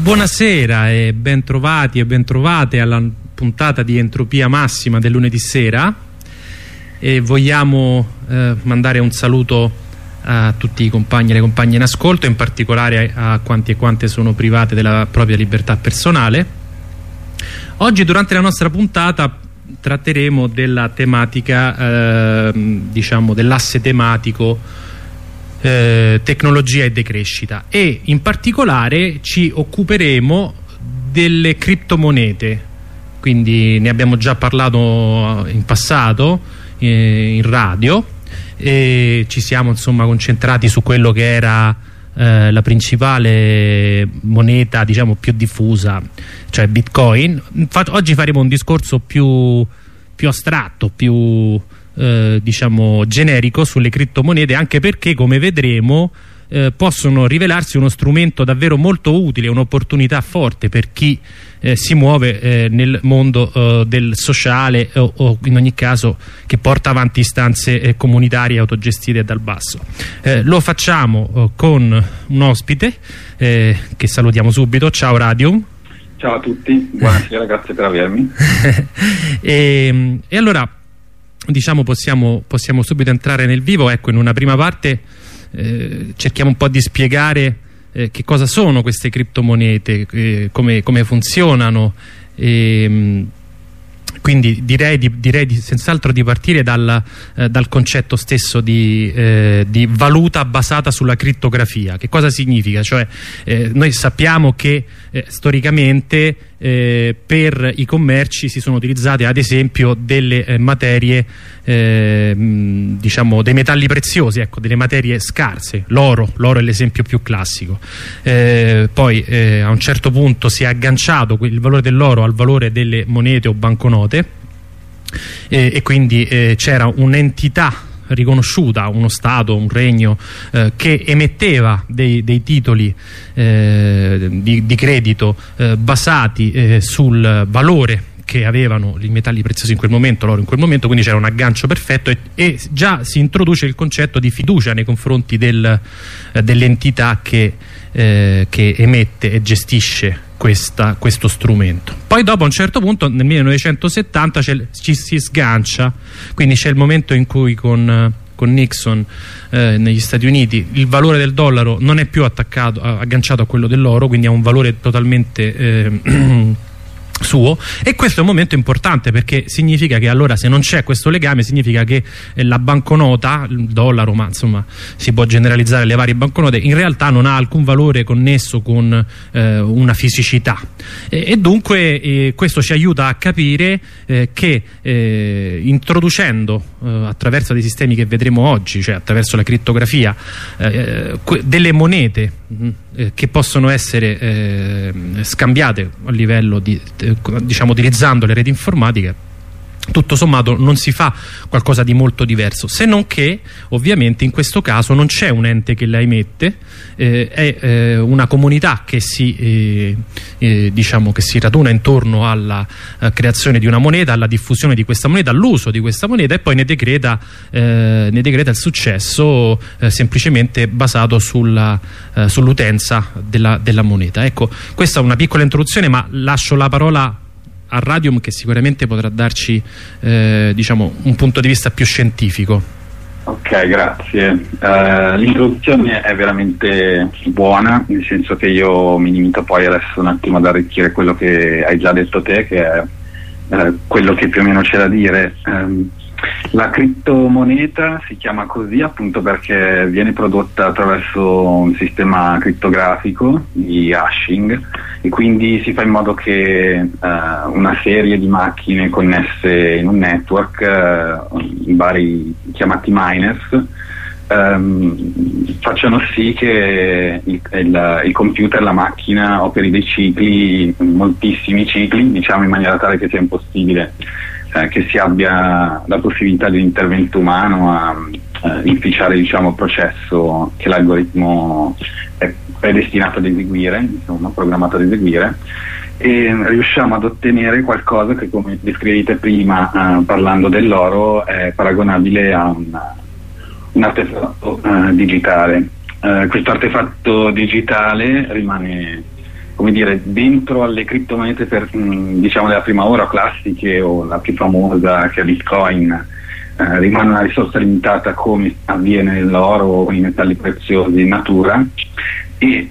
Buonasera e ben trovati e ben trovate alla puntata di Entropia Massima del lunedì sera e vogliamo eh, mandare un saluto a tutti i compagni e le compagne in ascolto, in particolare a quanti e quante sono private della propria libertà personale. Oggi durante la nostra puntata tratteremo della tematica, eh, diciamo dell'asse tematico eh, tecnologia e decrescita. E in particolare ci occuperemo delle criptomonete. Quindi ne abbiamo già parlato in passato eh, in radio e ci siamo insomma concentrati su quello che era eh, la principale moneta diciamo più diffusa cioè bitcoin. Infatti, oggi faremo un discorso più, più astratto più eh, diciamo generico sulle criptomonete anche perché come vedremo eh, possono rivelarsi uno strumento davvero molto utile, un'opportunità forte per chi eh, si muove eh, nel mondo eh, del sociale o, o, in ogni caso che porta avanti istanze eh, comunitarie autogestite dal basso. Eh, lo facciamo con un ospite che salutiamo subito, ciao Radium. Ciao a tutti, buonasera, grazie per avermi. e, e allora diciamo possiamo, possiamo, subito entrare nel vivo. Ecco in una prima parte eh, cerchiamo un po' di spiegare eh, che cosa sono queste criptomonete eh, come, come, funzionano. E, ehm, quindi direi, di, direi di, senz'altro di partire dal, eh, dal concetto stesso di, eh, di, valuta basata sulla crittografia. Che cosa significa? Cioè, eh, noi sappiamo che eh, storicamente eh, per i commerci si sono utilizzate ad esempio delle eh, materie diciamo dei metalli preziosi ecco, delle materie scarse. L'oro, l'oro è l'esempio più classico. Poi a un certo punto si è agganciato il valore dell'oro al valore delle monete o banconote e quindi c'era un'entità riconosciuta uno Stato, un regno eh, che emetteva dei, dei titoli eh, di, di, credito eh, basati eh, sul valore che avevano i metalli preziosi in quel momento, l'oro in quel momento, quindi c'era un aggancio perfetto e, e, già si introduce il concetto di fiducia nei confronti del, eh, dell'entità che, eh, che emette e gestisce questa, questo strumento. Poi dopo a un certo punto nel 1970 ci si sgancia, quindi c'è il momento in cui con, con Nixon eh, negli Stati Uniti il valore del dollaro non è più attaccato, agganciato a quello dell'oro, quindi ha un valore totalmente... Eh, suo e questo è un momento importante perché significa che allora se non c'è questo legame significa che eh, la banconota, il dollaro ma insomma si può generalizzare le varie banconote in realtà non ha alcun valore connesso con eh, una fisicità. E, e dunque eh, questo ci aiuta a capire eh, che eh, introducendo eh, attraverso dei sistemi che vedremo oggi cioè attraverso la crittografia delle monete mh, mm, che possono essere scambiate a livello di diciamo utilizzando le reti informatiche tutto sommato non si fa qualcosa di molto diverso se non che ovviamente in questo caso non c'è un ente che la emette eh, è eh, una comunità che si, eh, eh diciamo che si raduna intorno alla eh, creazione di una moneta alla diffusione di questa moneta all'uso di questa moneta e poi ne decreta, eh, ne decreta il successo semplicemente basato sull'utenza sull della, della moneta. Ecco questa è una piccola introduzione ma lascio la parola a Radium che sicuramente potrà darci eh, diciamo, un punto di vista più scientifico. Ok, grazie. Uh, L'introduzione è veramente buona, nel senso che io mi limito poi adesso un attimo ad arricchire quello che hai già detto te, che è uh, quello che più o meno c'è da dire. Um, la criptomoneta si chiama così appunto perché viene prodotta attraverso un sistema criptografico di hashing e quindi si fa in modo che uh, una serie di macchine connesse in un network, uh, vari chiamati miners, um, facciano sì che il, il, il, computer, la macchina operi dei cicli, moltissimi cicli, diciamo in maniera tale che sia impossibile eh, che si abbia la possibilità di un intervento umano a eh, inficiare diciamo, il processo che l'algoritmo è, è, destinato ad eseguire, insomma, programmato ad eseguire e riusciamo ad ottenere qualcosa che come descrivete prima eh, parlando dell'oro è paragonabile a un, un artefatto eh, digitale. Eh, questo artefatto digitale rimane come dire, dentro alle criptomonete per, mh, diciamo della prima ora classiche o la più famosa che è Bitcoin eh, rimane una risorsa limitata come avviene nell'oro o i metalli preziosi in natura e eh,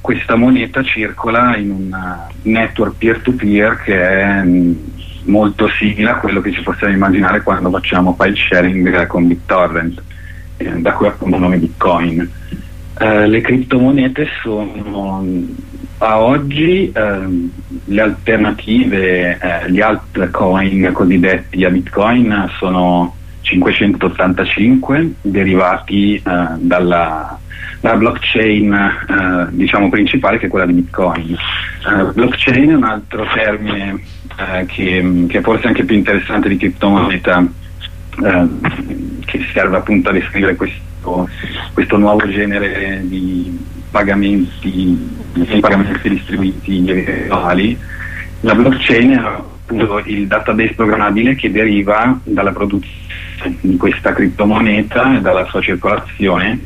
questa moneta circola in un network peer-to-peer che è mh, molto simile a quello che ci possiamo immaginare quando facciamo file sharing con BitTorrent, eh, da cui appunto il nome Bitcoin. Eh, le criptomonete sono a oggi eh, le alternative, eh, gli altcoin cosiddetti a Bitcoin sono 585 derivati eh, dalla, dalla, blockchain eh, diciamo principale che è quella di Bitcoin. blockchain è un altro termine che, che, è forse anche più interessante di criptomoneta che serve appunto a descrivere questo, questo nuovo genere di pagamenti, di pagamenti distribuiti virtuali. La blockchain è appunto il database programmabile che deriva dalla produzione di questa criptomoneta e dalla sua circolazione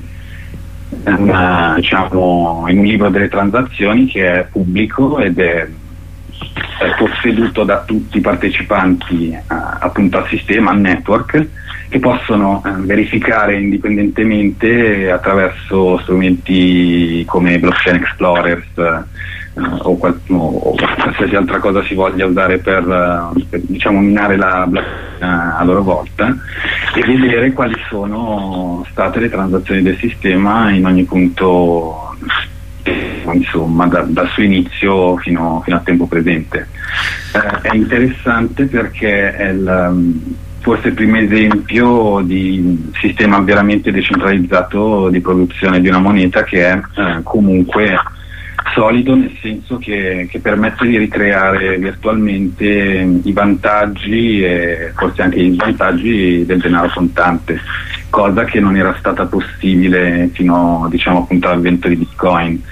una, diciamo, in un libro delle transazioni che è pubblico ed è, è posseduto da tutti i partecipanti a, appunto al sistema, al network che possono eh, verificare indipendentemente attraverso strumenti come blockchain explorers eh, o, qual- o, qualsiasi altra cosa si voglia usare per, eh, per diciamo, minare la blockchain a loro volta e vedere quali sono state le transazioni del sistema in ogni punto insomma da, dal suo inizio fino, fino, al tempo presente. Eh, è interessante perché è il, forse il primo esempio di sistema veramente decentralizzato di produzione di una moneta che è eh, comunque solido nel senso che, che, permette di ricreare virtualmente i vantaggi e forse anche gli svantaggi del denaro contante, cosa che non era stata possibile fino diciamo, all'avvento di Bitcoin.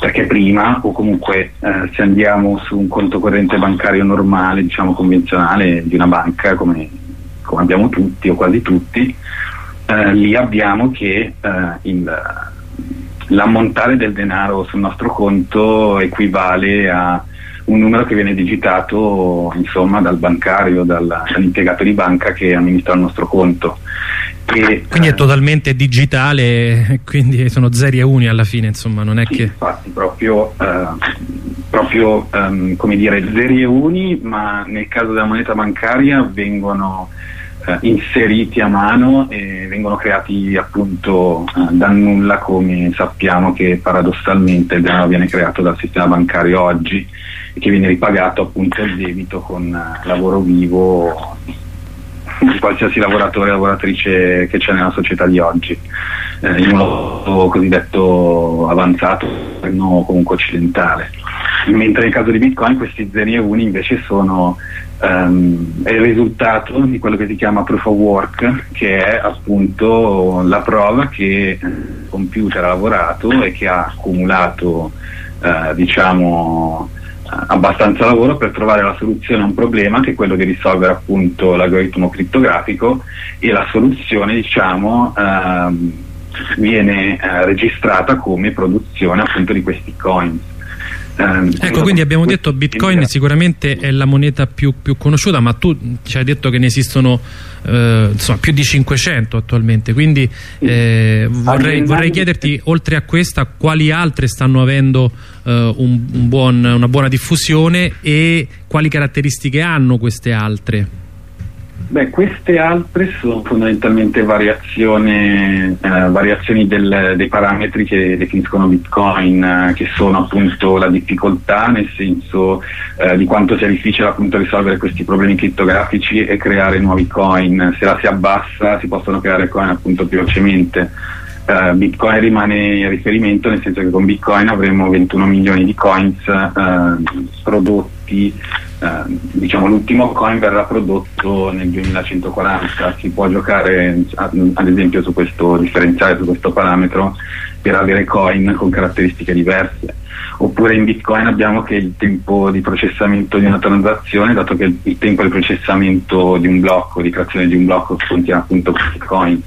Perché prima o comunque eh, se andiamo su un conto corrente bancario normale, diciamo convenzionale di una banca come come abbiamo tutti o quasi tutti, eh, lì abbiamo che eh, l'ammontare del denaro sul nostro conto equivale a un numero che viene digitato insomma, dal bancario, dal, dall'impiegato di banca che amministra il nostro conto. E, quindi è eh, totalmente digitale, quindi sono zeri e uni alla fine, insomma, non è sì, che... Infatti, proprio, eh, proprio um, come dire, zeri e uni, ma nel caso della moneta bancaria vengono eh, inseriti a mano e vengono creati appunto eh, da nulla come sappiamo che paradossalmente il denaro viene creato dal sistema bancario oggi e che viene ripagato appunto il debito con eh, lavoro vivo di qualsiasi lavoratore o lavoratrice che c'è nella società di oggi. Eh, in un modo cosiddetto avanzato o comunque occidentale. Mentre nel caso di Bitcoin questi zeri e uni invece sono um, è il risultato di quello che si chiama proof of work che è appunto la prova che il computer ha lavorato e che ha accumulato uh, diciamo abbastanza lavoro per trovare la soluzione a un problema che è quello di risolvere appunto l'algoritmo criptografico e la soluzione diciamo uh, viene uh, registrata come produzione appunto di questi coins ecco, quindi abbiamo detto Bitcoin sicuramente è la moneta più, più conosciuta, ma tu ci hai detto che ne esistono eh, insomma, più di 500 attualmente, quindi eh, vorrei, vorrei, chiederti, oltre a questa, quali altre stanno avendo eh, un, un buon, una buona diffusione e quali caratteristiche hanno queste altre? Beh, queste altre sono fondamentalmente variazioni, eh, variazioni del, dei parametri che definiscono Bitcoin, eh, che sono appunto la difficoltà, nel senso eh, di quanto sia difficile appunto risolvere questi problemi criptografici e creare nuovi coin. Se la si abbassa si possono creare coin appunto più velocemente. Uh, Bitcoin rimane il riferimento nel senso che con Bitcoin avremo 21 milioni di coins uh, prodotti uh, diciamo l'ultimo coin verrà prodotto nel 2140 si può giocare ad esempio su questo differenziale su questo parametro per avere coin con caratteristiche diverse oppure in Bitcoin abbiamo che il tempo di processamento di una transazione dato che il tempo di processamento di un blocco di creazione di un blocco contiene appunto questi coins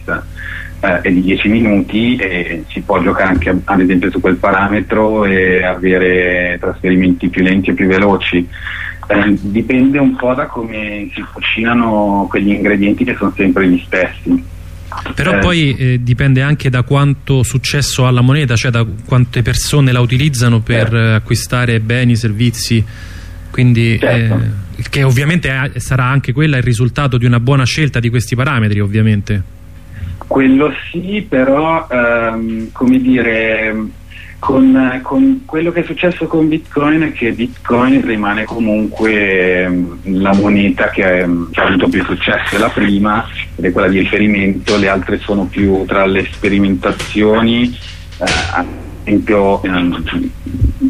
eh, è di 10 minuti e si può giocare anche ad esempio su quel parametro e avere trasferimenti più lenti e più veloci. Eh, dipende un po' da come si cucinano quegli ingredienti che sono sempre gli stessi. Però eh. poi eh, dipende anche da quanto successo ha la moneta, cioè da quante persone la utilizzano per eh. acquistare beni, servizi, quindi certo. Eh, che ovviamente sarà anche quella il risultato di una buona scelta di questi parametri ovviamente. Quello sì, però ehm, come dire con, con, quello che è successo con Bitcoin è che Bitcoin rimane comunque ehm, la moneta che, ehm, che, ha avuto più successo, è la prima ed è quella di riferimento, le altre sono più tra le sperimentazioni, eh, ad esempio ehm,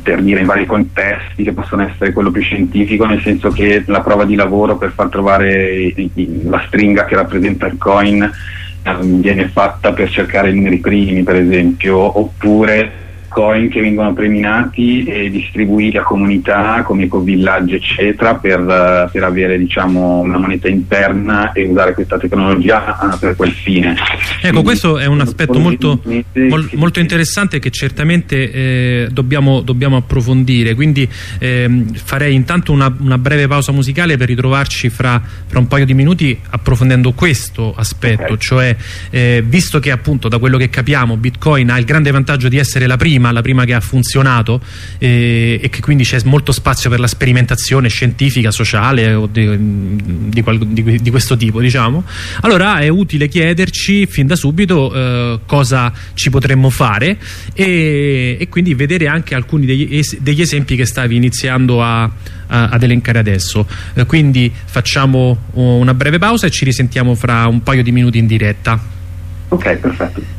per dire in vari contesti che possono essere quello più scientifico, nel senso che la prova di lavoro per far trovare la stringa che rappresenta il coin viene fatta per cercare i numeri primi per esempio, oppure coin che vengono premiati e distribuiti a comunità come ecovillaggi eccetera per, uh, per avere diciamo, una moneta interna e usare questa tecnologia uh, per quel fine. Ecco questo è un aspetto molto, mol, molto interessante che certamente eh, dobbiamo, dobbiamo, approfondire quindi eh, farei intanto una, una, breve pausa musicale per ritrovarci fra, fra, un paio di minuti approfondendo questo aspetto okay. cioè eh, visto che appunto da quello che capiamo Bitcoin ha il grande vantaggio di essere la prima prima, la prima che ha funzionato eh, e che quindi c'è molto spazio per la sperimentazione scientifica, sociale o di, di, di, di, questo tipo diciamo. Allora è utile chiederci fin da subito eh, cosa ci potremmo fare e, e, quindi vedere anche alcuni degli, es degli esempi che stavi iniziando a, ad elencare adesso. Eh, quindi facciamo una breve pausa e ci risentiamo fra un paio di minuti in diretta. Ok perfetto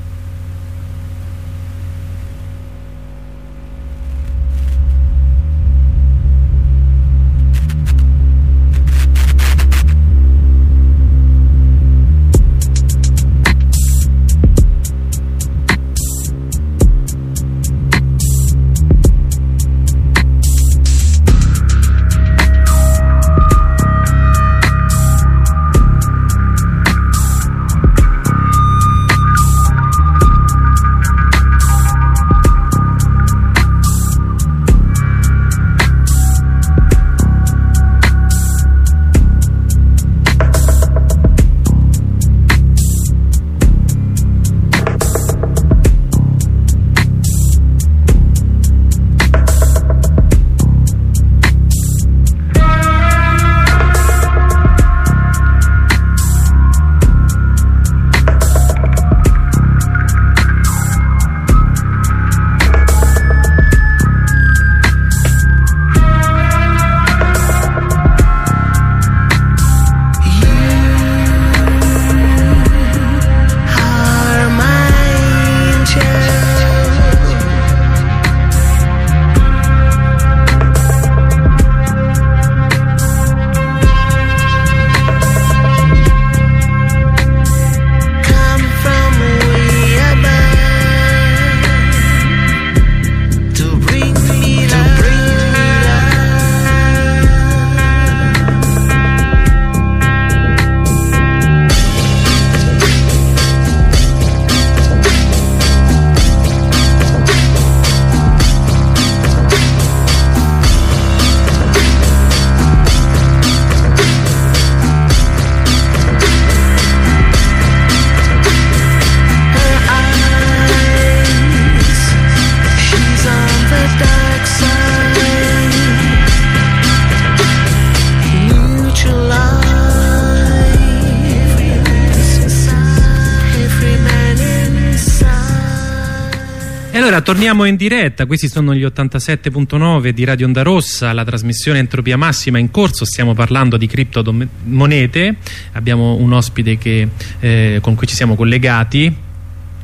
torniamo in diretta, questi sono gli 87.9 di Radio Onda Rossa, la trasmissione Entropia Massima in corso, stiamo parlando di criptomonete, abbiamo un ospite che, eh, con cui ci siamo collegati,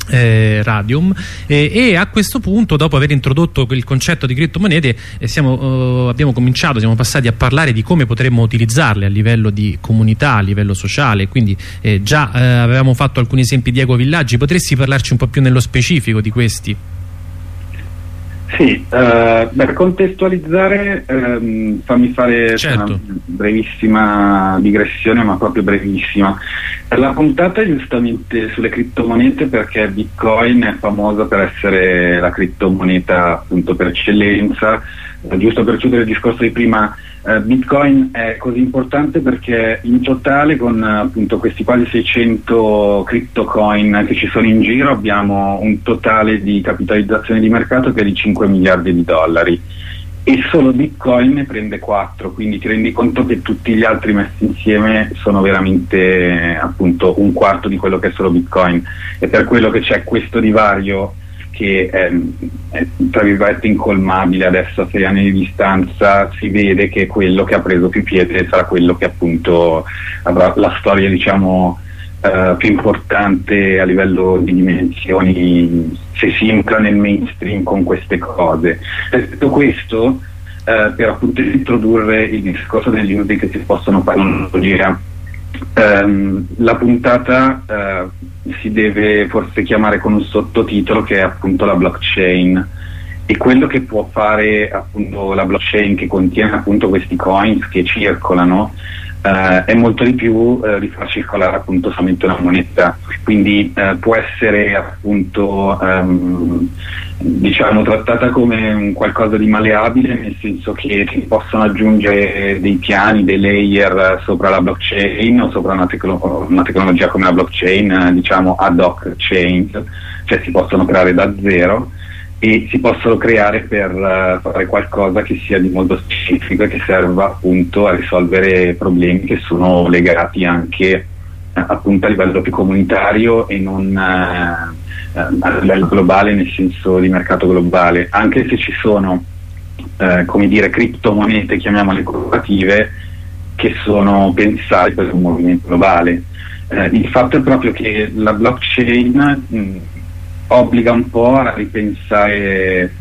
eh, Radium. Eh, e a questo punto dopo aver introdotto il concetto di criptomonete eh, siamo, abbiamo cominciato, siamo passati a parlare di come potremmo utilizzarle a livello di comunità, a livello sociale. Quindi eh, già eh, avevamo fatto alcuni esempi. Di ecovillaggi potresti parlarci un po' più nello specifico di questi? Sì, uh, per contestualizzare um, fammi fare certo. una brevissima digressione, ma proprio brevissima. La puntata è giustamente sulle criptomonete perché Bitcoin è famosa per essere la criptomoneta appunto per eccellenza. Uh, giusto per chiudere il discorso di prima, uh, Bitcoin è così importante perché in totale con appunto questi quasi 600 cryptocoin che ci sono in giro abbiamo un totale di capitalizzazione di mercato che è di 5 miliardi di dollari. E solo Bitcoin ne prende 4, quindi ti rendi conto che tutti gli altri messi insieme sono veramente appunto un quarto di quello che è solo Bitcoin. E per quello che c'è questo divario che è, è tra virgolette incolmabile adesso a sei anni di distanza si vede che quello che ha preso più piede sarà quello che appunto avrà la storia diciamo Uh, più importante a livello di dimensioni se si entra nel mainstream con queste cose. Detto questo, uh, per appunto introdurre il discorso degli usi che si possono fare in tecnologia, um, la puntata uh, si deve forse chiamare con un sottotitolo che è appunto la blockchain. E quello che può fare appunto la blockchain che contiene appunto questi coins che circolano Uh, è molto di più uh, di far circolare appunto solamente una moneta, quindi uh, può essere appunto um, diciamo trattata come un qualcosa di maleabile nel senso che si possono aggiungere dei piani, dei layer sopra la blockchain o sopra una, tecno- una tecnologia come la blockchain, diciamo ad hoc chains, cioè si possono creare da zero e si possono creare per uh, fare qualcosa che sia di molto specifico e che serva appunto a risolvere problemi che sono legati anche uh, appunto a livello più comunitario e non uh, a livello globale nel senso di mercato globale. Anche se ci sono come dire criptomonete chiamiamole corporative che sono pensate per un movimento globale. Il fatto è proprio che la blockchain mh, obbliga un po' a ripensare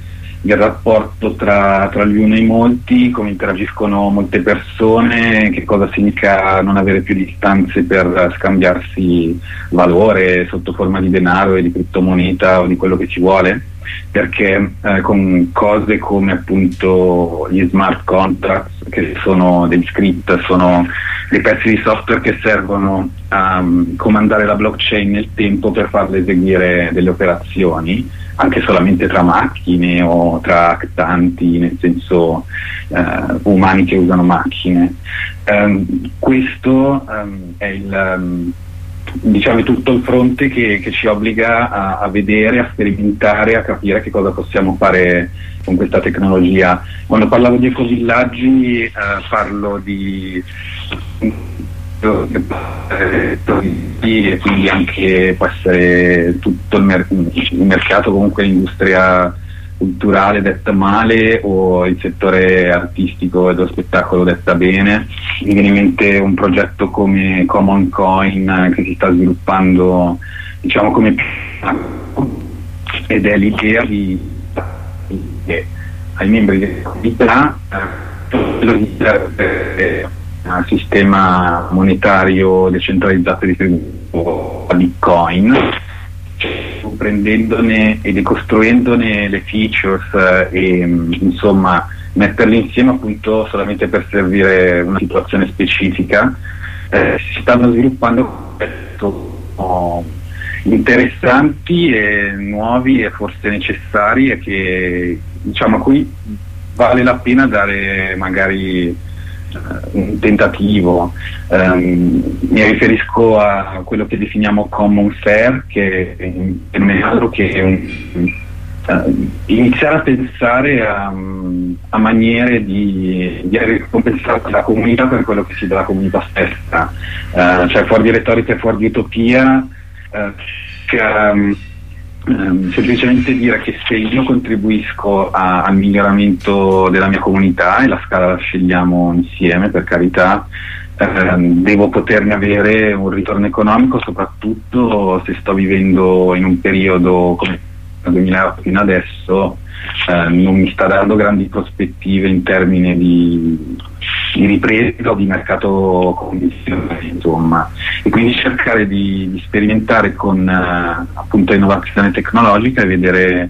il rapporto tra, tra, gli uni e i molti, come interagiscono molte persone, che cosa significa non avere più distanze per scambiarsi valore sotto forma di denaro e di criptomoneta o di quello che ci vuole, perché eh, con cose come appunto gli smart contracts, che sono degli script, sono dei pezzi di software che servono a um, comandare la blockchain nel tempo per farle eseguire delle operazioni, anche solamente tra macchine o tra actanti, nel senso uh, umani che usano macchine. Um, questo um, è il diciamo tutto il fronte che, che ci obbliga a, a, vedere, a sperimentare, a capire che cosa possiamo fare con questa tecnologia. Quando parlavo di ecovillaggi eh, parlo di e quindi anche può essere tutto il, mer- il mercato comunque l'industria culturale detta male o il settore artistico e dello spettacolo detta bene. Mi viene in mente un progetto come Common Coin che si sta sviluppando diciamo come ed è l'idea di, di ai membri della comunità eh, un sistema monetario decentralizzato distribuito a Bitcoin prendendone e decostruendone le features eh, e insomma metterle insieme appunto solamente per servire una situazione specifica eh, si stanno sviluppando oh, interessanti e nuovi e forse necessari e che diciamo a cui vale la pena dare magari un tentativo. Um, mi riferisco a quello che definiamo common fair, che non è altro che un, uh, iniziare a pensare a, a maniere di, di ricompensare la comunità per quello che si dà la comunità stessa, uh, cioè fuori di retorica e fuori di utopia. Uh, che, Um, semplicemente dire che se io contribuisco al miglioramento della mia comunità e la scala la scegliamo insieme per carità ehm, devo poterne avere un ritorno economico soprattutto se sto vivendo in un periodo come il 2008 fino adesso eh, non mi sta dando grandi prospettive in termini di, di ripresa o di mercato condizionale insomma. E quindi cercare di, di sperimentare con uh, appunto innovazione tecnologica e vedere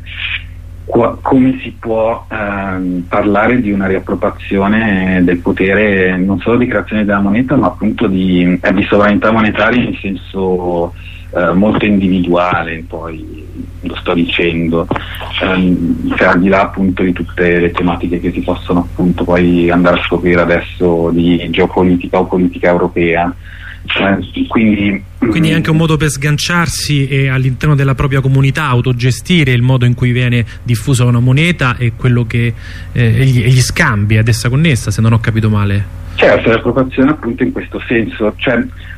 come si può eh, parlare di una riappropriazione del potere non solo di creazione della moneta ma appunto di, eh, di sovranità monetaria in senso eh, molto individuale poi lo sto dicendo ehm, cioè al di là appunto di tutte le tematiche che si possono appunto poi andare a scoprire adesso di geopolitica o politica europea eh, quindi, quindi, è anche un modo per sganciarsi e all'interno della propria comunità autogestire il modo in cui viene diffusa una moneta e, che, eh, gli, e gli, scambi ad essa connessa se non ho capito male. Certo l'appropriazione appunto in questo senso. Cioè,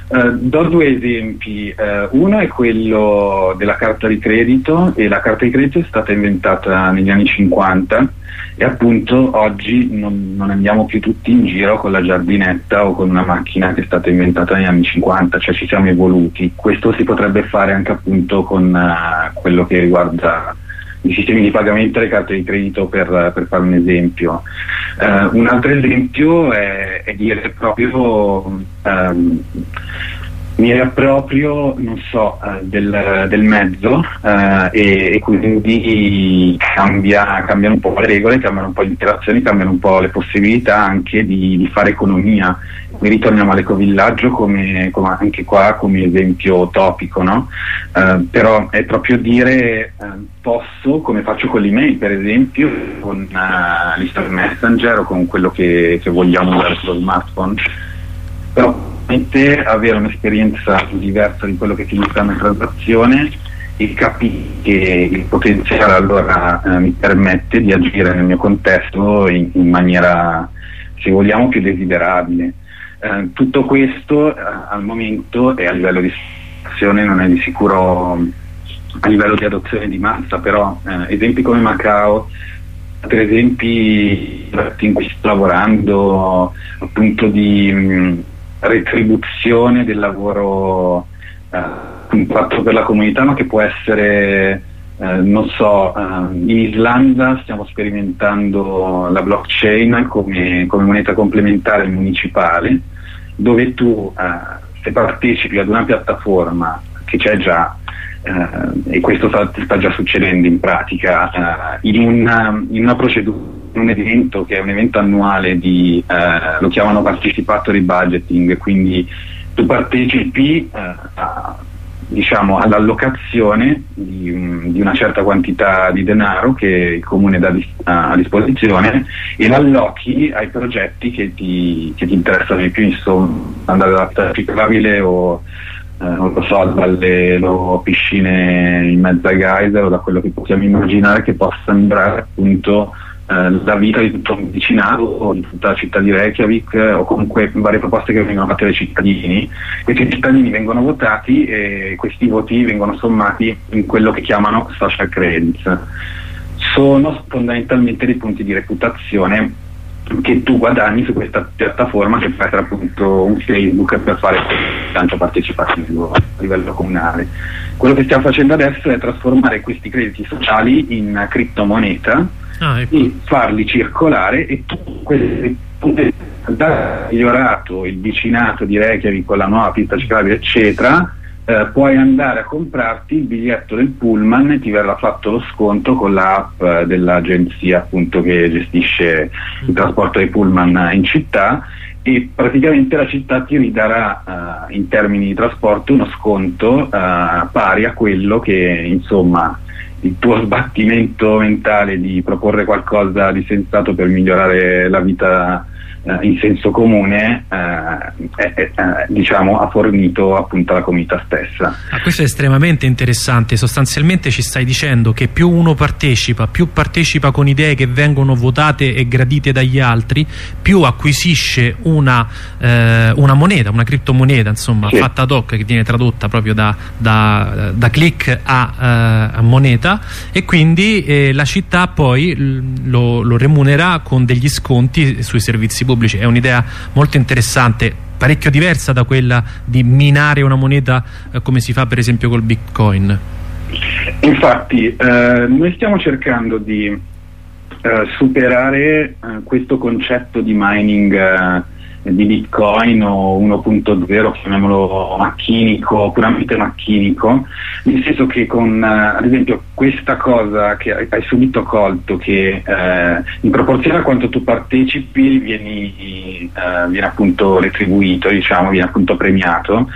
eh, do due esempi. Eh, uno è quello della carta di credito e la carta di credito è stata inventata negli anni 50 e appunto oggi non, non, andiamo più tutti in giro con la giardinetta o con una macchina che è stata inventata negli anni 50, cioè ci siamo evoluti. Questo si potrebbe fare anche appunto con uh, quello che riguarda i sistemi di pagamento e le carte di credito per, per fare un esempio. Uh, un altro esempio è, è dire proprio um, mi riapproprio, non so, eh, del, del, mezzo eh, e, e, quindi cambia, cambiano un po' le regole, cambiano un po' le interazioni, cambiano un po' le possibilità anche di, di fare economia. Qui ritorniamo all'ecovillaggio come, come, anche qua come esempio topico, no? eh, però è proprio dire eh, posso, come faccio con l'email per esempio, con uh, l'Instant Messenger o con quello che, che vogliamo usare sullo smartphone, però avere un'esperienza diversa di quello che significa una transazione e capire che il potenziale allora eh, mi permette di agire nel mio contesto in, in maniera, se vogliamo, più desiderabile. Eh, tutto questo eh, al momento e a livello di situazione non è di sicuro a livello di adozione di massa, però eh, esempi come Macao per esempi in cui sto lavorando appunto di mh, retribuzione del lavoro eh, fatto per la comunità, ma che può essere, eh, non so, eh, in Islanda stiamo sperimentando la blockchain come, come moneta complementare municipale, dove tu eh, se partecipi ad una piattaforma che c'è già, e questo sta, sta, già succedendo in pratica, eh, in una, in una procedura un evento che è un evento annuale di, eh, lo chiamano participatory budgeting, quindi tu partecipi eh, a, diciamo, all'allocazione di, di, una certa quantità di denaro che il comune dà a, disposizione e l'allochi ai progetti che ti, che ti, interessano di più, insomma, andare pista ciclabile o eh, non lo so, dalle loro piscine in mezzo ai geyser o da quello che possiamo immaginare che possa sembrare appunto eh, la vita di tutto un vicinato o di tutta la città di Reykjavik eh, o comunque varie proposte che vengono fatte dai cittadini. Questi cittadini vengono votati e questi voti vengono sommati in quello che chiamano social credits. Sono fondamentalmente dei punti di reputazione che tu guadagni su questa piattaforma che può essere appunto un Facebook per fare lancio partecipativo a livello comunale. Quello che stiamo facendo adesso è trasformare questi crediti sociali in criptomoneta ah, ecco. e farli circolare e tu quelli da migliorato il vicinato di Reykjavik con la nuova pista ciclabile eccetera eh, puoi andare a comprarti il biglietto del pullman e ti verrà fatto lo sconto con l'app eh, dell'agenzia appunto che gestisce il trasporto dei pullman in città. E praticamente la città ti ridarà uh, in termini di trasporto uno sconto uh, pari a quello che insomma il tuo sbattimento mentale di proporre qualcosa di sensato per migliorare la vita eh, in senso comune eh, eh, eh, diciamo, ha fornito appunto la comunità stessa. Ah, questo è estremamente interessante, sostanzialmente ci stai dicendo che più uno partecipa, più partecipa con idee che vengono votate e gradite dagli altri, più acquisisce una, eh, una moneta, una criptomoneta insomma, sì. fatta ad hoc che viene tradotta proprio da, da, da click a, eh, a, moneta e quindi la città poi lo, lo remunera con degli sconti sui servizi pubblici pubblici. È un'idea molto interessante parecchio diversa da quella di minare una moneta eh, come si fa per esempio col bitcoin. Infatti eh, noi stiamo cercando di eh, superare eh, questo concetto di mining eh, di Bitcoin o 1.0, chiamiamolo macchinico, puramente macchinico, nel senso che con ad esempio questa cosa che hai subito colto, che eh, in proporzione a quanto tu partecipi vieni, eh, viene appunto retribuito, diciamo, viene appunto premiato,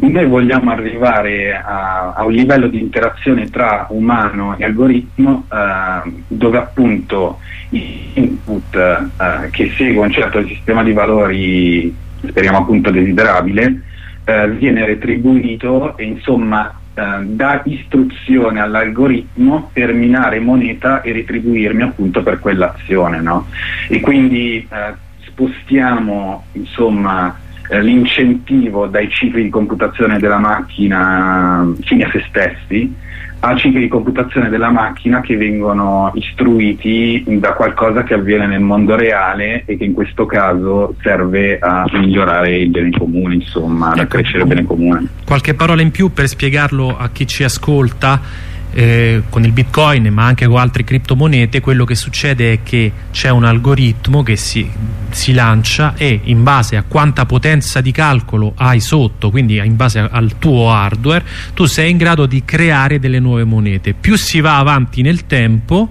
noi vogliamo arrivare a, a, un livello di interazione tra umano e algoritmo eh, dove appunto input eh, che segue un certo sistema di valori, speriamo appunto desiderabile, eh, viene retribuito e insomma eh, dà istruzione all'algoritmo per minare moneta e retribuirmi appunto per quell'azione. No? E quindi eh, spostiamo insomma eh, l'incentivo dai cicli di computazione della macchina fini a se stessi a cicli di computazione della macchina che vengono istruiti da qualcosa che avviene nel mondo reale e che in questo caso serve a migliorare il bene comune, insomma, ecco, accrescere il bene comune. Qualche parola in più per spiegarlo a chi ci ascolta eh, con il bitcoin ma anche con altre criptomonete quello che succede è che c'è un algoritmo che si, si, lancia e in base a quanta potenza di calcolo hai sotto quindi in base al tuo hardware tu sei in grado di creare delle nuove monete. Più si va avanti nel tempo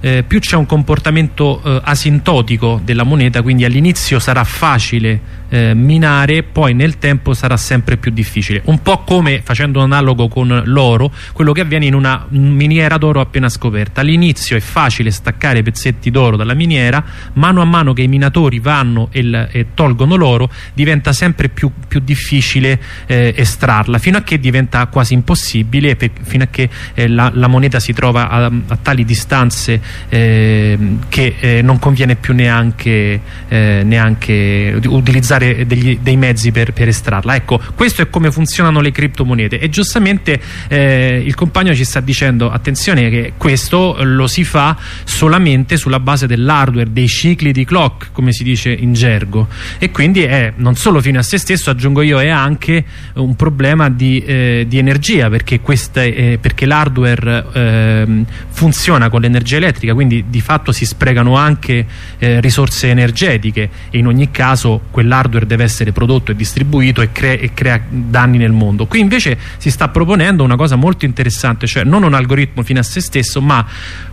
eh, più c'è un comportamento eh, asintotico della moneta quindi all'inizio sarà facile eh, minare poi nel tempo sarà sempre più difficile. Un po' come facendo un analogo con l'oro quello che avviene in una miniera d'oro appena scoperta. All'inizio è facile staccare pezzetti d'oro dalla miniera mano a mano che i minatori vanno e, e tolgono l'oro diventa sempre più, più difficile eh, estrarla. Fino a che diventa quasi impossibile fino a che eh, la, la, moneta si trova a, a tali distanze eh, che eh, non conviene più neanche, eh, neanche utilizzare degli, dei mezzi per, per, estrarla. Ecco, questo è come funzionano le criptomonete e giustamente eh, il compagno ci sta dicendo attenzione che questo lo si fa solamente sulla base dell'hardware, dei cicli di clock come si dice in gergo e quindi è non solo fine a se stesso aggiungo io è anche un problema di, eh, di energia perché, perché l'hardware ehm, funziona con l'energia elettrica elettrica, quindi di fatto si sprecano anche eh, risorse energetiche e in ogni caso quell'hardware deve essere prodotto e distribuito e, cre e, crea danni nel mondo. Qui invece si sta proponendo una cosa molto interessante, cioè non un algoritmo fine a se stesso, ma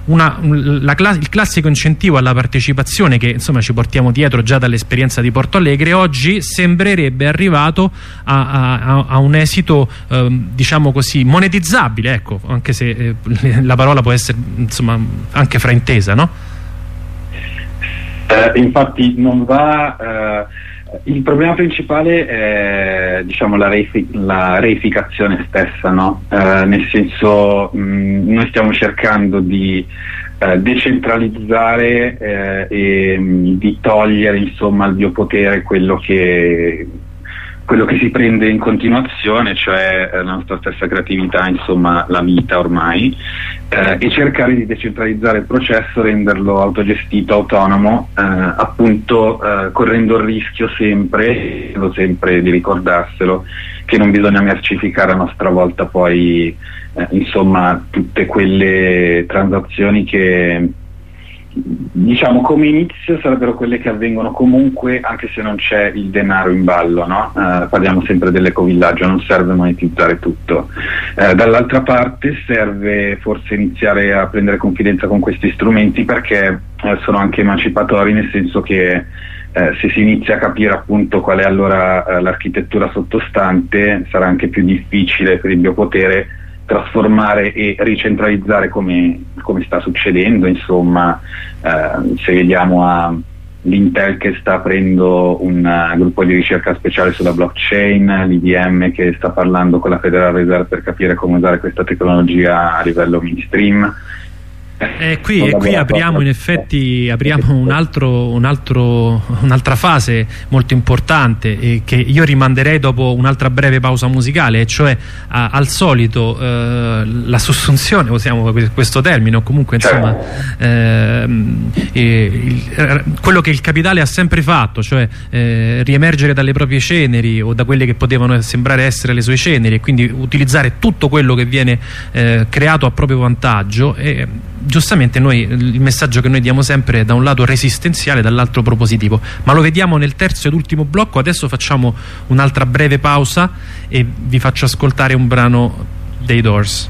una, la, il classico incentivo alla partecipazione che insomma ci portiamo dietro già dall'esperienza di Porto Alegre oggi sembrerebbe arrivato a, a, a un esito eh, diciamo così monetizzabile ecco anche se eh, la parola può essere insomma anche fraintesa no? Eh, infatti non va eh, il problema principale è diciamo, la, reifi la, reificazione stessa, no? eh, nel senso mh, mm, noi stiamo cercando di eh, decentralizzare eh, e mh, mm, di togliere insomma, al biopotere quello che quello che si prende in continuazione, cioè eh, la nostra stessa creatività, insomma la vita ormai, eh, e cercare di decentralizzare il processo, renderlo autogestito, autonomo, eh, appunto eh, correndo il rischio sempre, sempre di ricordarselo, che non bisogna mercificare a nostra volta poi eh, insomma tutte quelle transazioni che diciamo come inizio sarebbero quelle che avvengono comunque anche se non c'è il denaro in ballo no? eh, parliamo sempre dell'ecovillaggio non serve monetizzare tutto eh, dall'altra parte serve forse iniziare a prendere confidenza con questi strumenti perché eh, sono anche emancipatori nel senso che eh, se si inizia a capire appunto qual è allora eh, l'architettura sottostante sarà anche più difficile per il biopotere trasformare e ricentralizzare come, come sta succedendo, insomma, eh, se vediamo a l'Intel che sta aprendo un uh, gruppo di ricerca speciale sulla blockchain, l'IBM che sta parlando con la Federal Reserve per capire come usare questa tecnologia a livello mainstream, eh, qui, e qui apriamo in effetti apriamo un altro, un altro, un'altra fase molto importante eh, che io rimanderei dopo un'altra breve pausa musicale, cioè a, al solito eh, la sussunzione, usiamo questo termine, o comunque insomma ehm, il, quello che il capitale ha sempre fatto, cioè eh, riemergere dalle proprie ceneri o da quelle che potevano sembrare essere le sue ceneri e quindi utilizzare tutto quello che viene eh, creato a proprio vantaggio. E, giustamente noi il messaggio che noi diamo sempre è da un lato resistenziale dall'altro propositivo. Ma lo vediamo nel terzo ed ultimo blocco. Adesso facciamo un'altra breve pausa e vi faccio ascoltare un brano dei Doors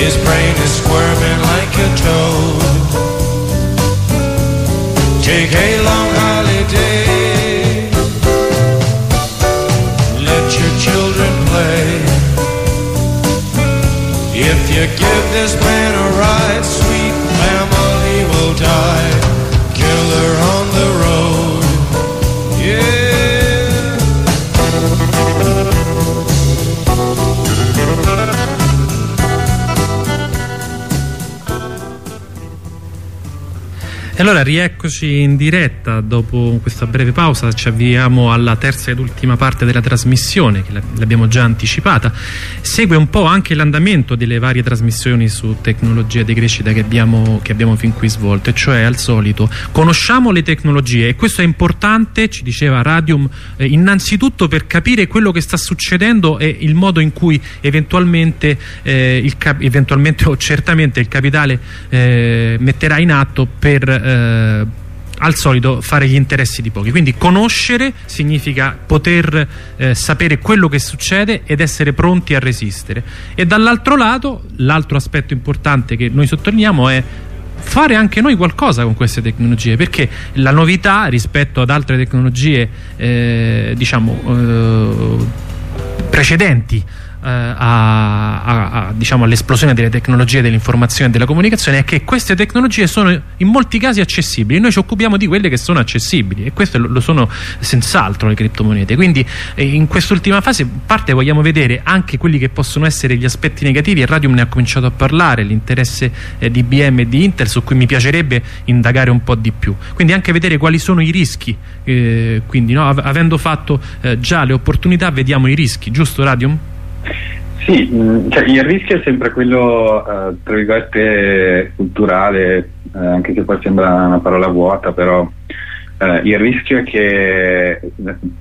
His brain is squirming like a toad. Take a long holiday. Let your children play. If you give this man a ride, sweet family will die. Killer on E allora rieccoci in diretta dopo questa breve pausa, ci avviamo alla terza ed ultima parte della trasmissione che l'abbiamo già anticipata. Segue un po' anche l'andamento delle varie trasmissioni su tecnologia di crescita che abbiamo, che abbiamo fin qui svolto, cioè al solito conosciamo le tecnologie e questo è importante, ci diceva Radium, eh, innanzitutto per capire quello che sta succedendo e il modo in cui eventualmente, eh, eventualmente o certamente il capitale eh, metterà in atto per eh, al solito fare gli interessi di pochi. Quindi conoscere significa poter eh, sapere quello che succede ed essere pronti a resistere. E dall'altro lato l'altro aspetto importante che noi sottolineiamo è fare anche noi qualcosa con queste tecnologie perché la novità rispetto ad altre tecnologie eh, diciamo eh, precedenti a, a, a, diciamo, all'esplosione delle tecnologie dell'informazione e della comunicazione è che queste tecnologie sono in molti casi accessibili. Noi ci occupiamo di quelle che sono accessibili e queste lo, lo sono senz'altro le criptomonete. Quindi eh, in quest'ultima fase parte vogliamo vedere anche quelli che possono essere gli aspetti negativi e Radium ne ha cominciato a parlare l'interesse eh, di IBM e di Intel su cui mi piacerebbe indagare un po' di più. Quindi anche vedere quali sono i rischi eh, quindi no, avendo fatto eh, già le opportunità vediamo i rischi giusto Radium? Sì, mh, cioè il rischio è sempre quello, eh, tra virgolette, culturale, eh, anche se poi sembra una parola vuota, però eh, il rischio è che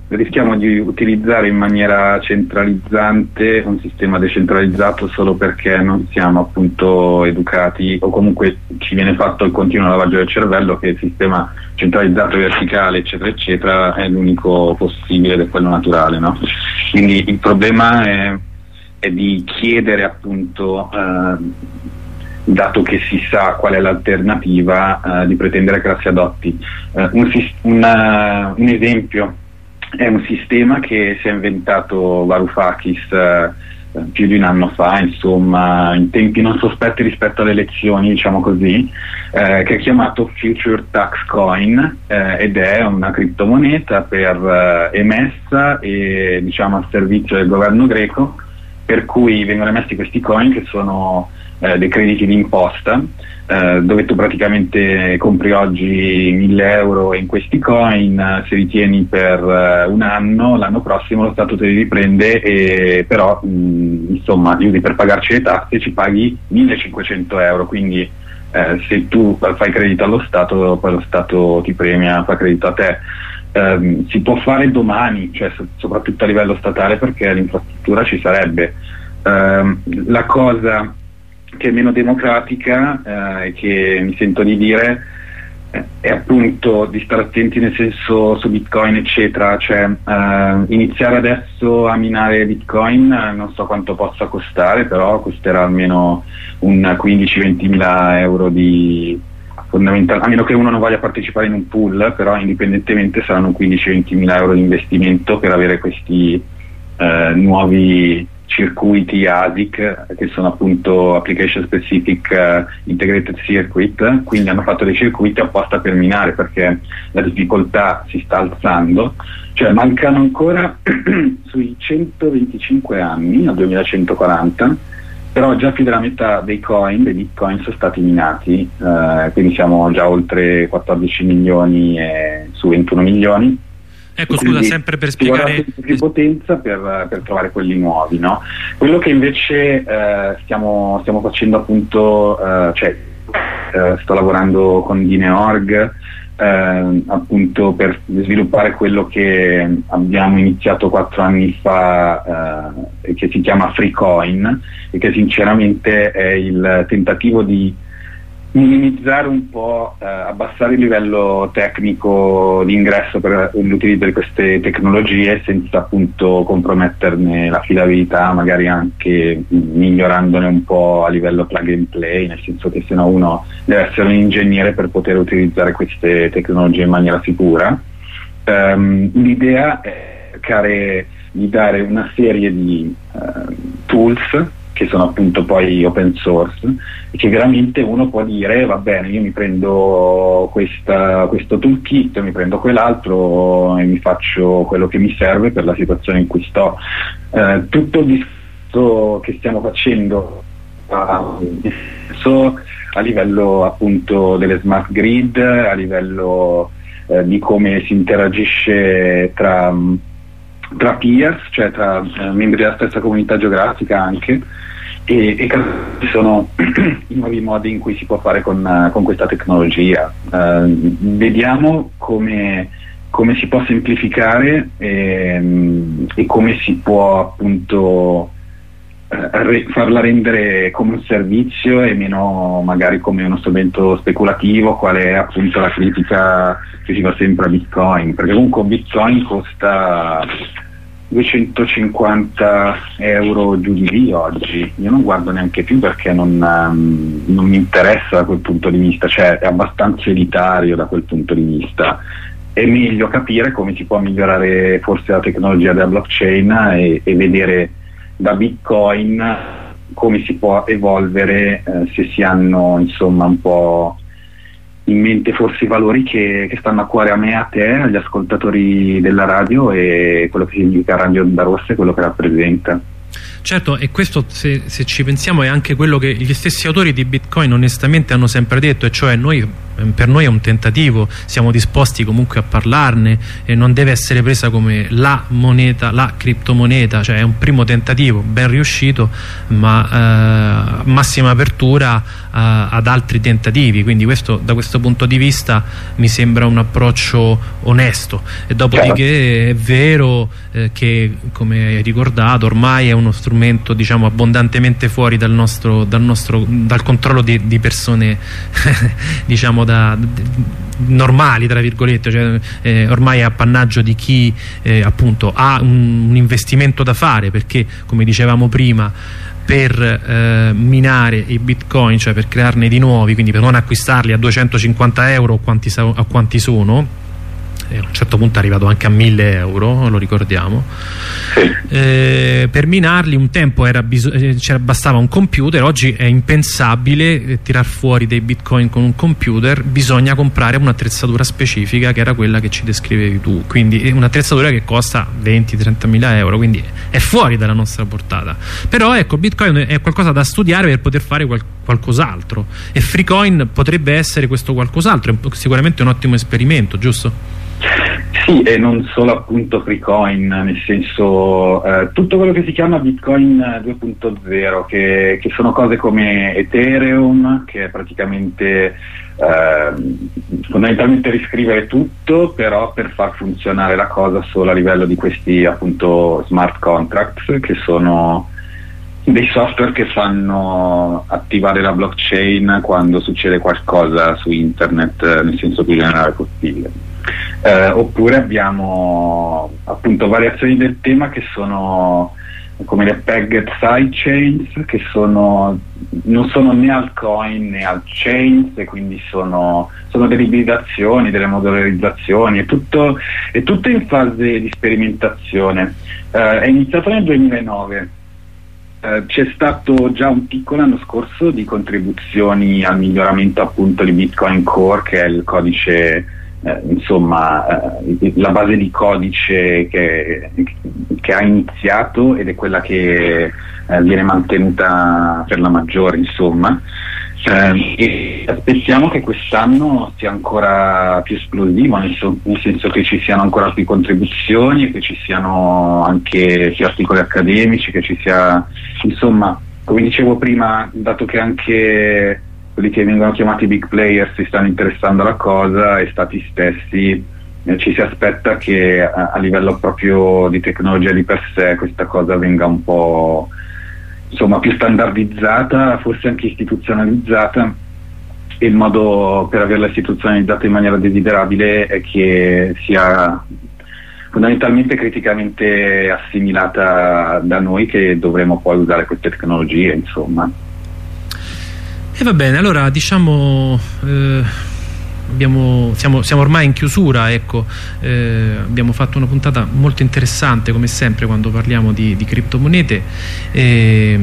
rischiamo di utilizzare in maniera centralizzante un sistema decentralizzato solo perché non siamo appunto educati o comunque ci viene fatto il continuo lavaggio del cervello che il sistema centralizzato verticale eccetera eccetera è l'unico possibile ed è quello naturale no? quindi il problema è di chiedere appunto eh, dato che si sa qual è l'alternativa, eh, di pretendere che la si adotti. Eh, un, una, un, esempio è un sistema che si è inventato Varoufakis eh, più di un anno fa, insomma, in tempi non sospetti rispetto alle elezioni, diciamo così, eh, che è chiamato Future Tax Coin eh, ed è una criptomoneta per, eh, emessa e diciamo al servizio del governo greco, per cui vengono emessi questi coin che sono eh, dei crediti d'imposta eh, dove tu praticamente compri oggi 1000 euro in questi coin, eh, se li tieni per eh, un anno, l'anno prossimo lo Stato te li riprende e però mh, insomma li usi per pagarci le tasse ci paghi 1500 euro, quindi eh, se tu fai credito allo Stato poi lo Stato ti premia, fa credito a te. Um, si può fare domani, cioè, so, soprattutto a livello statale perché l'infrastruttura ci sarebbe. Um, la cosa che è meno democratica e che mi sento di dire è appunto di stare attenti nel senso su bitcoin eccetera cioè eh, iniziare adesso a minare bitcoin eh, non so quanto possa costare però costerà almeno un 15-20 mila euro di fondamentale a meno che uno non voglia partecipare in un pool però indipendentemente saranno 15-20 mila euro di investimento per avere questi eh, nuovi circuiti ASIC che sono appunto Application Specific uh, Integrated Circuit, quindi hanno fatto dei circuiti apposta per minare perché la difficoltà si sta alzando, cioè mancano ancora sui 125 anni al 2140 però già più della metà dei coin, dei bitcoin sono stati minati, uh, quindi siamo già oltre 14 milioni su 21 milioni Ecco, scusa, sempre per spiegare... più potenza per, per, trovare quelli nuovi, no? Quello che invece eh, stiamo, stiamo, facendo appunto, eh, cioè eh, sto lavorando con Dineorg eh, appunto per sviluppare quello che abbiamo iniziato quattro anni fa eh, che si chiama FreeCoin e che sinceramente è il tentativo di minimizzare un po', eh, abbassare il livello tecnico di ingresso per l'utilizzo di queste tecnologie senza appunto comprometterne l'affidabilità, magari anche migliorandone un po' a livello plug and play, nel senso che se no uno deve essere un ingegnere per poter utilizzare queste tecnologie in maniera sicura. Um, l'idea è cercare di dare una serie di uh, tools che sono appunto poi open source e che veramente uno può dire va bene io mi prendo questa, questo toolkit, mi prendo quell'altro e mi faccio quello che mi serve per la situazione in cui sto. Eh, tutto il discorso che stiamo facendo adesso a livello appunto delle smart grid, a livello eh, di come si interagisce tra tra peers, cioè tra eh, membri della stessa comunità geografica anche, e, e sono i nuovi modi in cui si può fare con, con questa tecnologia. Uh, vediamo come, come, si può semplificare e, um, e come si può appunto re, farla rendere come un servizio e meno magari come uno strumento speculativo, qual è appunto la critica che si fa sempre a Bitcoin, perché comunque Bitcoin costa 250 euro giù di lì oggi, io non guardo neanche più perché non, um, non, mi interessa da quel punto di vista, cioè è abbastanza elitario da quel punto di vista. È meglio capire come si può migliorare forse la tecnologia della blockchain e, e vedere da Bitcoin come si può evolvere eh, se si hanno insomma un po' in mente forse i valori che, che, stanno a cuore a me, a te, agli ascoltatori della radio e quello che significa Radio Onda Rossa e quello che rappresenta. Certo, e questo se, se, ci pensiamo è anche quello che gli stessi autori di Bitcoin onestamente hanno sempre detto, e cioè noi, per noi è un tentativo, siamo disposti comunque a parlarne e non deve essere presa come la moneta, la criptomoneta, cioè è un primo tentativo ben riuscito, ma eh, massima apertura eh, ad altri tentativi, quindi questo, da questo punto di vista mi sembra un approccio onesto. E dopodiché è vero eh, che, come hai ricordato, ormai è uno strumento strumento diciamo, abbondantemente fuori dal, nostro, dal, nostro, dal controllo di, di persone diciamo da, normali tra virgolette cioè, eh, ormai è appannaggio di chi eh, appunto ha un, un investimento da fare perché come dicevamo prima per eh, minare i bitcoin cioè per crearne di nuovi quindi per non acquistarli a 250 euro a quanti, a quanti sono e a un certo punto è arrivato anche a 1000 euro, lo ricordiamo. Sì. Eh, per minarli un tempo eh, bastava un computer, oggi è impensabile eh, tirar fuori dei bitcoin con un computer, bisogna comprare un'attrezzatura specifica che era quella che ci descrivevi tu, quindi un'attrezzatura che costa 20-30 mila euro, quindi è fuori dalla nostra portata. Però ecco, bitcoin è qualcosa da studiare per poter fare qual qualcos'altro e Freecoin potrebbe essere questo qualcos'altro, è sicuramente un ottimo esperimento, giusto? Sì, e non solo appunto Freecoin, nel senso eh, tutto quello che si chiama Bitcoin 2.0, che, che, sono cose come Ethereum, che è praticamente eh, fondamentalmente riscrivere tutto, però per far funzionare la cosa solo a livello di questi appunto smart contracts, che sono dei software che fanno attivare la blockchain quando succede qualcosa su internet eh, nel senso più generale possibile. Eh, oppure abbiamo appunto variazioni del tema che sono come le pegged sidechains che sono, non sono né altcoin né altchains e quindi sono, sono delle ibridazioni, delle modularizzazioni, è tutto, è tutto in fase di sperimentazione. Eh, è iniziato nel 2009 eh, c'è stato già un picco l'anno scorso di contribuzioni al miglioramento appunto di Bitcoin Core che è il codice eh, insomma eh, la base di codice che, che, ha iniziato ed è quella che eh, viene mantenuta per la maggiore insomma. Eh, e aspettiamo che quest'anno sia ancora più esplosivo, nel, so, nel, senso che ci siano ancora più contribuzioni che ci siano anche più articoli accademici, che ci sia, insomma, come dicevo prima, dato che anche quelli che vengono chiamati big players si stanno interessando alla cosa e stati stessi eh, ci si aspetta che a, a livello proprio di tecnologia di per sé questa cosa venga un po' insomma, più standardizzata, forse anche istituzionalizzata. E il modo per averla istituzionalizzata in maniera desiderabile è che sia fondamentalmente criticamente assimilata da noi che dovremo poi usare queste tecnologie insomma e va bene allora diciamo eh abbiamo, siamo, siamo, ormai in chiusura ecco, eh, abbiamo fatto una puntata molto interessante come sempre quando parliamo di, di criptomonete. Eh,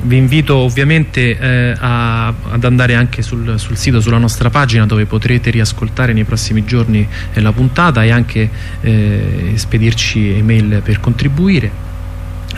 vi invito ovviamente eh, a, ad andare anche sul, sul, sito, sulla nostra pagina dove potrete riascoltare nei prossimi giorni eh, la puntata e anche eh, spedirci email per contribuire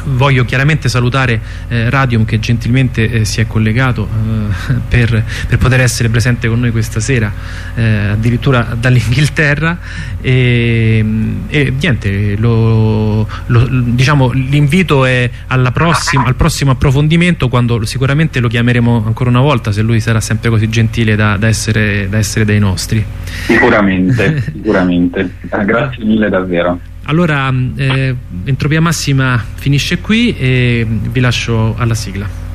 voglio chiaramente salutare eh, Radium che gentilmente eh, si è collegato eh, per, per, poter essere presente con noi questa sera eh, addirittura dall'Inghilterra. E, e, niente lo, lo, diciamo l'invito è prossima, al prossimo approfondimento quando sicuramente lo chiameremo ancora una volta se lui sarà sempre così gentile da, da, essere, da essere, dei nostri. Sicuramente, sicuramente. grazie mille davvero allora, eh, Entropia Massima finisce qui e vi lascio alla sigla.